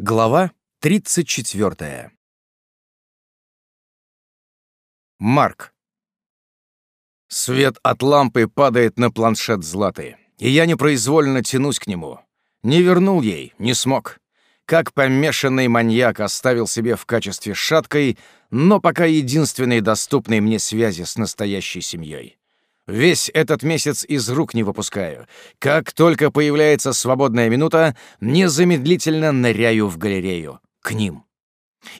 Глава 34. Марк. Свет от лампы падает на планшет Златы, и я непроизвольно тянусь к нему. Не вернул ей, не смог. Как помешанный маньяк оставил себе в качестве шаткой, но пока единственной доступной мне связи с настоящей семьей. Весь этот месяц из рук не выпускаю. Как только появляется свободная минута, незамедлительно ныряю в галерею. К ним.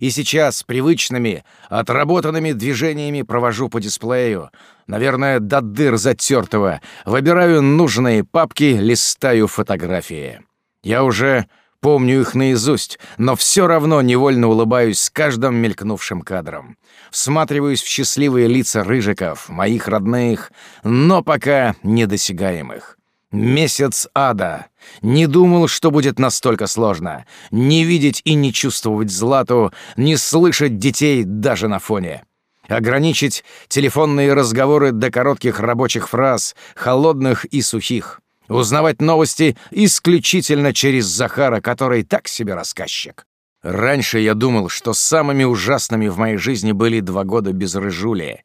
И сейчас привычными, отработанными движениями провожу по дисплею. Наверное, до дыр затертого. Выбираю нужные папки, листаю фотографии. Я уже Помню их наизусть, но все равно невольно улыбаюсь с каждым мелькнувшим кадром. Всматриваюсь в счастливые лица рыжиков, моих родных, но пока недосягаемых. Месяц ада. Не думал, что будет настолько сложно. Не видеть и не чувствовать Злату, не слышать детей даже на фоне. Ограничить телефонные разговоры до коротких рабочих фраз, холодных и сухих. Узнавать новости исключительно через Захара, который так себе рассказчик. Раньше я думал, что самыми ужасными в моей жизни были два года без рыжули,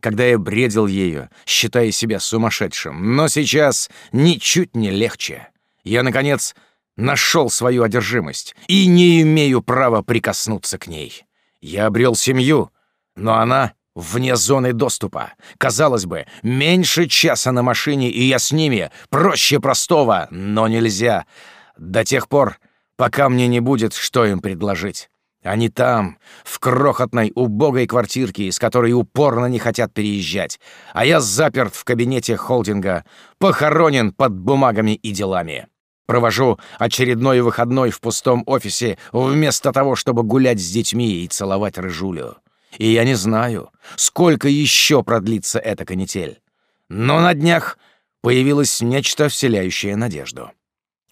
когда я бредил ею, считая себя сумасшедшим. Но сейчас ничуть не легче. Я, наконец, нашел свою одержимость и не имею права прикоснуться к ней. Я обрел семью, но она Вне зоны доступа. Казалось бы, меньше часа на машине, и я с ними. Проще простого, но нельзя. До тех пор, пока мне не будет, что им предложить. Они там, в крохотной, убогой квартирке, из которой упорно не хотят переезжать. А я заперт в кабинете холдинга, похоронен под бумагами и делами. Провожу очередной выходной в пустом офисе, вместо того, чтобы гулять с детьми и целовать рыжулю. И я не знаю, сколько еще продлится эта канитель. Но на днях появилось нечто, вселяющее надежду.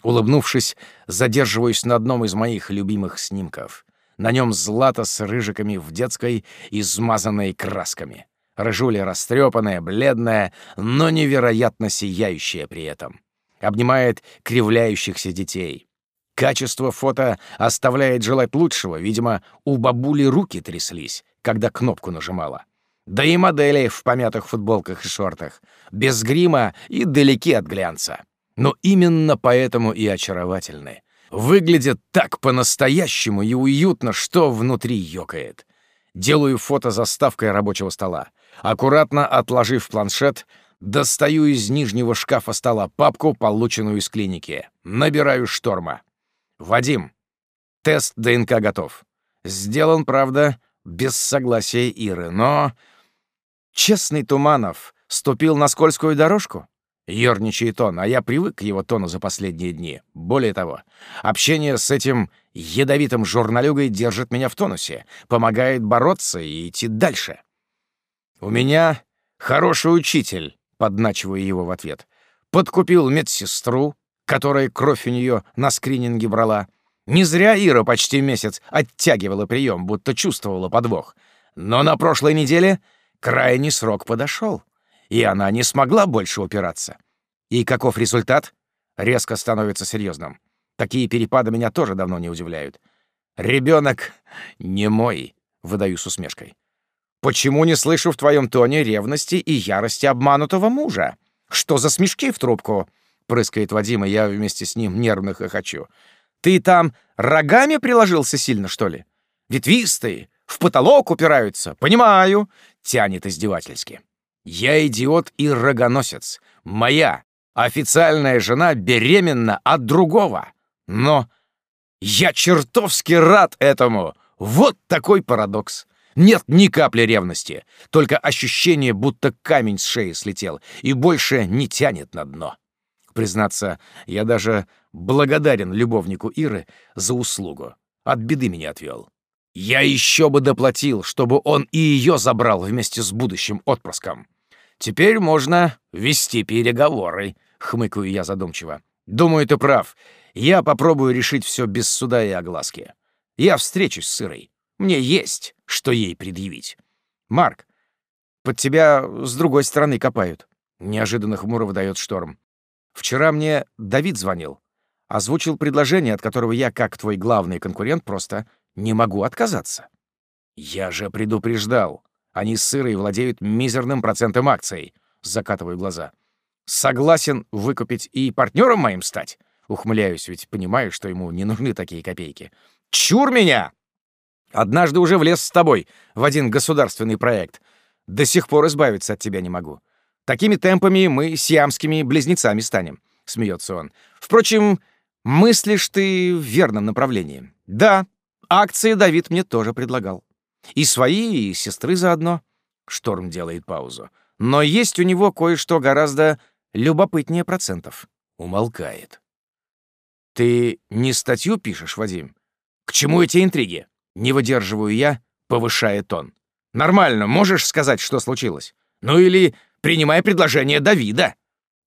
Улыбнувшись, задерживаюсь на одном из моих любимых снимков. На нем злато с рыжиками в детской, измазанной красками. Рыжуля растрепанная, бледная, но невероятно сияющая при этом. Обнимает кривляющихся детей. Качество фото оставляет желать лучшего. Видимо, у бабули руки тряслись, когда кнопку нажимала. Да и модели в помятых футболках и шортах, без грима и далеки от глянца. Но именно поэтому и очаровательны. Выглядят так по-настоящему и уютно, что внутри ёкает. Делаю фото заставкой рабочего стола. Аккуратно отложив планшет, достаю из нижнего шкафа стола папку, полученную из клиники. Набираю шторма. «Вадим, тест ДНК готов. Сделан, правда, без согласия Иры, но... Честный Туманов ступил на скользкую дорожку? Ёрничает он, а я привык к его тону за последние дни. Более того, общение с этим ядовитым журналюгой держит меня в тонусе, помогает бороться и идти дальше. «У меня хороший учитель», — подначиваю его в ответ. «Подкупил медсестру, которая кровь у нее на скрининге брала. Не зря Ира почти месяц оттягивала прием, будто чувствовала подвох. Но на прошлой неделе крайний срок подошел, и она не смогла больше упираться. И каков результат? Резко становится серьезным. Такие перепады меня тоже давно не удивляют. Ребенок не мой, выдаю с усмешкой. Почему не слышу в твоем тоне ревности и ярости обманутого мужа? Что за смешки в трубку? Прыскает Вадим, и я вместе с ним нервно хохочу. Ты там рогами приложился сильно, что ли? Ветвистые, в потолок упираются. Понимаю, тянет издевательски. Я идиот и рогоносец. Моя официальная жена беременна от другого. Но я чертовски рад этому. Вот такой парадокс. Нет ни капли ревности, только ощущение, будто камень с шеи слетел и больше не тянет на дно. Признаться, я даже благодарен любовнику Иры за услугу. От беды меня отвел. Я еще бы доплатил, чтобы он и ее забрал вместе с будущим отпрыском. Теперь можно вести переговоры, хмыкаю я задумчиво. Думаю, ты прав. Я попробую решить все без суда и огласки. Я встречусь с Ирой. Мне есть, что ей предъявить. Марк, под тебя с другой стороны копают. Неожиданно хмуро выдает шторм. Вчера мне Давид звонил. озвучил предложение, от которого я, как твой главный конкурент, просто не могу отказаться. Я же предупреждал. Они с Сырой владеют мизерным процентом акций. Закатываю глаза. Согласен выкупить и партнером моим стать? Ухмыляюсь, ведь понимаю, что ему не нужны такие копейки. Чур меня! Однажды уже влез с тобой в один государственный проект. До сих пор избавиться от тебя не могу. Такими темпами мы сиамскими близнецами станем, — смеется он. Впрочем, мыслишь ты в верном направлении. Да, акции Давид мне тоже предлагал. И свои, и сестры заодно. Шторм делает паузу. Но есть у него кое-что гораздо любопытнее процентов. Умолкает. Ты не статью пишешь, Вадим? К чему эти интриги? Не выдерживаю я, повышая тон. Нормально, можешь сказать, что случилось? Ну или принимай предложение Давида.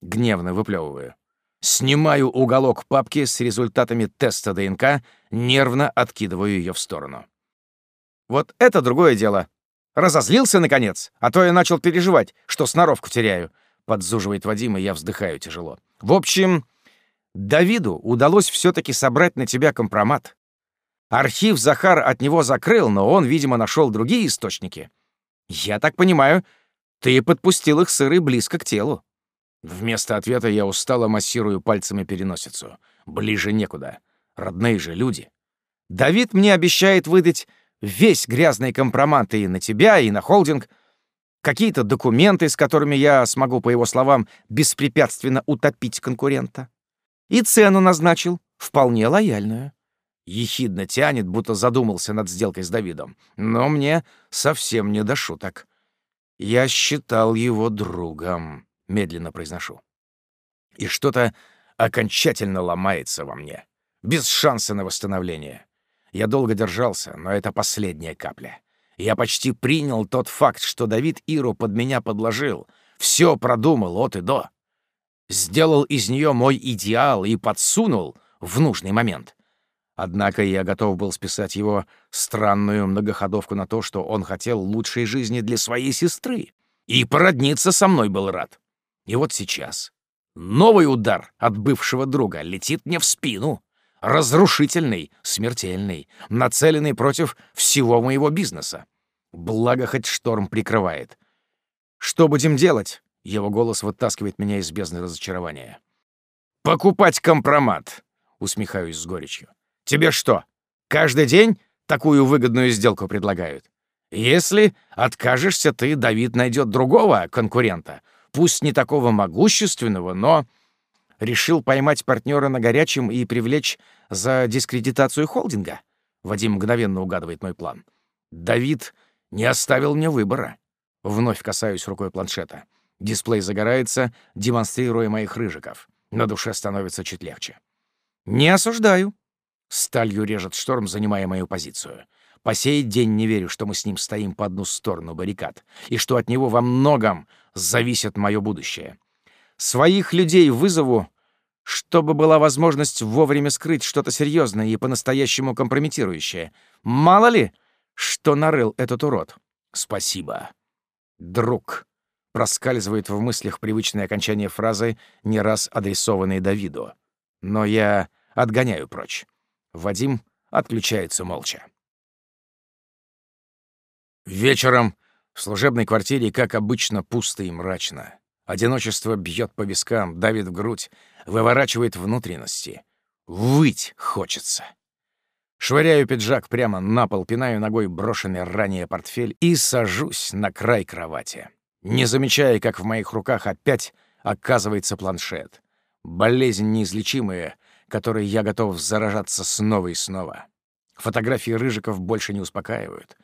Гневно выплевываю. Снимаю уголок папки с результатами теста ДНК, нервно откидываю ее в сторону. Вот это другое дело. Разозлился, наконец, а то я начал переживать, что сноровку теряю. Подзуживает Вадим, и я вздыхаю тяжело. В общем, Давиду удалось все-таки собрать на тебя компромат. Архив Захар от него закрыл, но он, видимо, нашел другие источники. Я так понимаю, ты подпустил их сыры близко к телу. Вместо ответа я устало массирую пальцами переносицу. Ближе некуда. Родные же люди. Давид мне обещает выдать весь грязный компромат и на тебя, и на холдинг, какие-то документы, с которыми я смогу, по его словам, беспрепятственно утопить конкурента. И цену назначил, вполне лояльную. Ехидно тянет, будто задумался над сделкой с Давидом. Но мне совсем не до шуток. Я считал его другом, медленно произношу. И что-то окончательно ломается во мне. Без шанса на восстановление. Я долго держался, но это последняя капля. Я почти принял тот факт, что Давид Иру под меня подложил. Все продумал от и до. Сделал из нее мой идеал и подсунул в нужный момент. Однако я готов был списать его странную многоходовку на то, что он хотел лучшей жизни для своей сестры. И породниться со мной был рад. И вот сейчас новый удар от бывшего друга летит мне в спину разрушительный, смертельный, нацеленный против всего моего бизнеса. Благо, хоть шторм прикрывает. «Что будем делать?» — его голос вытаскивает меня из бездны разочарования. «Покупать компромат», — усмехаюсь с горечью. «Тебе что, каждый день такую выгодную сделку предлагают? Если откажешься ты, Давид найдет другого конкурента, пусть не такого могущественного, но Решил поймать партнера на горячем и привлечь за дискредитацию холдинга? Вадим мгновенно угадывает мой план. Давид не оставил мне выбора. Вновь касаюсь рукой планшета. Дисплей загорается, демонстрируя моих рыжиков. На душе становится чуть легче. «Не осуждаю». Сталью режет шторм, занимая мою позицию. По сей день не верю, что мы с ним стоим по одну сторону баррикад, и что от него во многом зависит мое будущее. Своих людей вызову, чтобы была возможность вовремя скрыть что-то серьезное и по-настоящему компрометирующее. Мало ли, что нарыл этот урод. Спасибо. Друг. Проскальзывает в мыслях привычное окончание фразы, не раз адресованной Давиду. Но я отгоняю прочь. Вадим отключается молча. Вечером в служебной квартире, как обычно, пусто и мрачно. Одиночество бьет по вискам, давит в грудь, выворачивает внутренности. Выть хочется. Швыряю пиджак прямо на пол, пинаю ногой брошенный ранее портфель и сажусь на край кровати, не замечая, как в моих руках опять оказывается планшет. Болезнь неизлечимая, которой я готов заражаться снова и снова. Фотографии Рыжиков больше не успокаивают.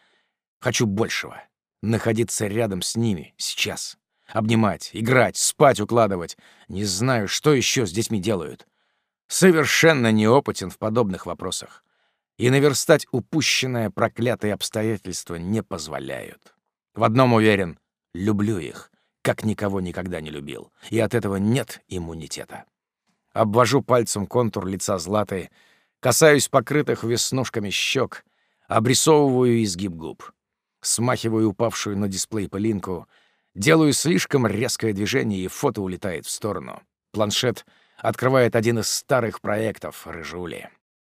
Хочу большего. Находиться рядом с ними сейчас. Обнимать, играть, спать укладывать. Не знаю, что еще с детьми делают. Совершенно неопытен в подобных вопросах. И наверстать упущенное проклятые обстоятельства не позволяют. В одном уверен — люблю их, как никого никогда не любил. И от этого нет иммунитета. Обвожу пальцем контур лица Златы, касаюсь покрытых веснушками щек, обрисовываю изгиб губ. Смахиваю упавшую на дисплей пылинку — Делаю слишком резкое движение, и фото улетает в сторону. Планшет открывает один из старых проектов Рыжули.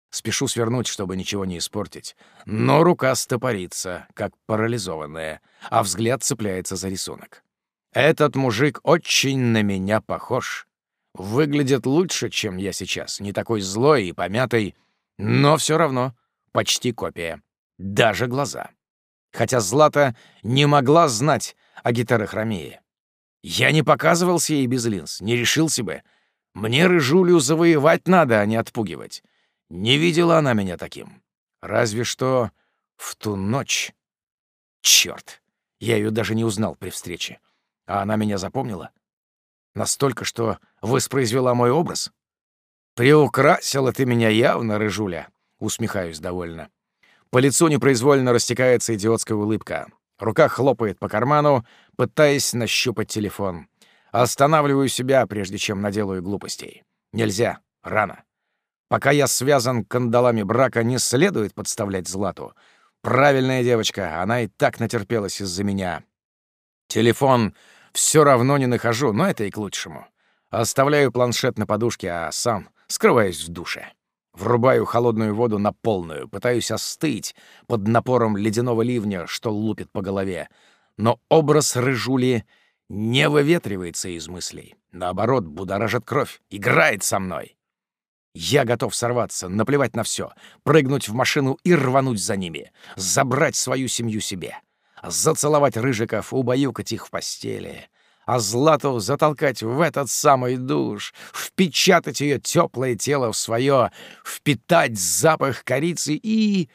Спешу свернуть, чтобы ничего не испортить. Но рука стопорится, как парализованная, а взгляд цепляется за рисунок. Этот мужик очень на меня похож. Выглядит лучше, чем я сейчас. Не такой злой и помятый, но все равно почти копия. Даже глаза. Хотя Злата не могла знать о гитарохромии. Я не показывался ей без линз, не решился бы. Мне рыжулю завоевать надо, а не отпугивать. Не видела она меня таким. Разве что в ту ночь. Черт, я ее даже не узнал при встрече. А она меня запомнила? Настолько, что воспроизвела мой образ? Приукрасила ты меня явно, рыжуля, усмехаюсь довольно. По лицу непроизвольно растекается идиотская улыбка. Рука хлопает по карману, пытаясь нащупать телефон. Останавливаю себя, прежде чем наделаю глупостей. Нельзя. Рано. Пока я связан кандалами брака, не следует подставлять Злату. Правильная девочка, она и так натерпелась из-за меня. Телефон все равно не нахожу, но это и к лучшему. Оставляю планшет на подушке, а сам скрываюсь в душе. Врубаю холодную воду на полную, пытаюсь остыть под напором ледяного ливня, что лупит по голове. Но образ рыжули не выветривается из мыслей. Наоборот, будоражит кровь, играет со мной. Я готов сорваться, наплевать на все, прыгнуть в машину и рвануть за ними, забрать свою семью себе, зацеловать рыжиков, убаюкать их в постели, а Злату затолкать в этот самый душ, впечатать ее теплое тело в свое, впитать запах корицы и...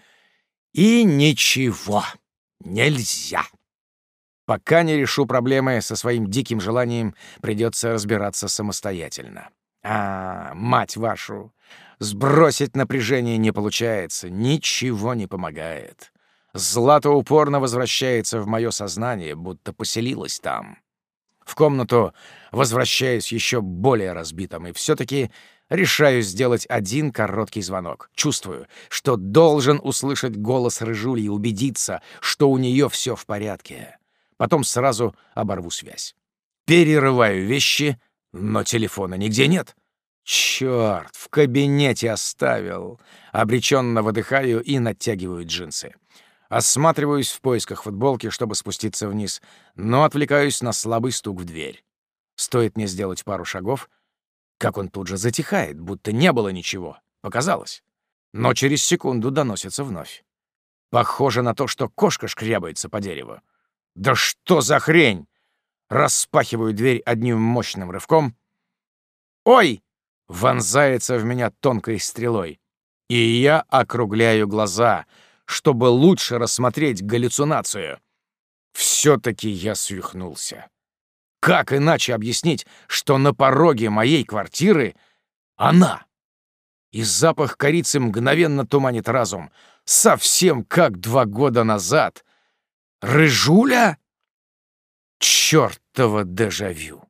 и ничего нельзя. Пока не решу проблемы со своим диким желанием, придется разбираться самостоятельно. А, мать вашу, сбросить напряжение не получается, ничего не помогает. Злато упорно возвращается в мое сознание, будто поселилась там. В комнату возвращаюсь еще более разбитым, и все-таки решаю сделать один короткий звонок. Чувствую, что должен услышать голос Рыжули и убедиться, что у нее все в порядке. Потом сразу оборву связь. Перерываю вещи, но телефона нигде нет. Черт, в кабинете оставил. Обреченно выдыхаю и натягиваю джинсы. Осматриваюсь в поисках футболки, чтобы спуститься вниз, но отвлекаюсь на слабый стук в дверь. Стоит мне сделать пару шагов, как он тут же затихает, будто не было ничего. Показалось. Но через секунду доносится вновь. Похоже на то, что кошка шкрябается по дереву. Да что за хрень? Распахиваю дверь одним мощным рывком. «Ой!» — вонзается в меня тонкой стрелой. И я округляю глаза — чтобы лучше рассмотреть галлюцинацию. Все-таки я свихнулся. Как иначе объяснить, что на пороге моей квартиры она? И запах корицы мгновенно туманит разум, совсем как два года назад. Рыжуля? Чёртово дежавю!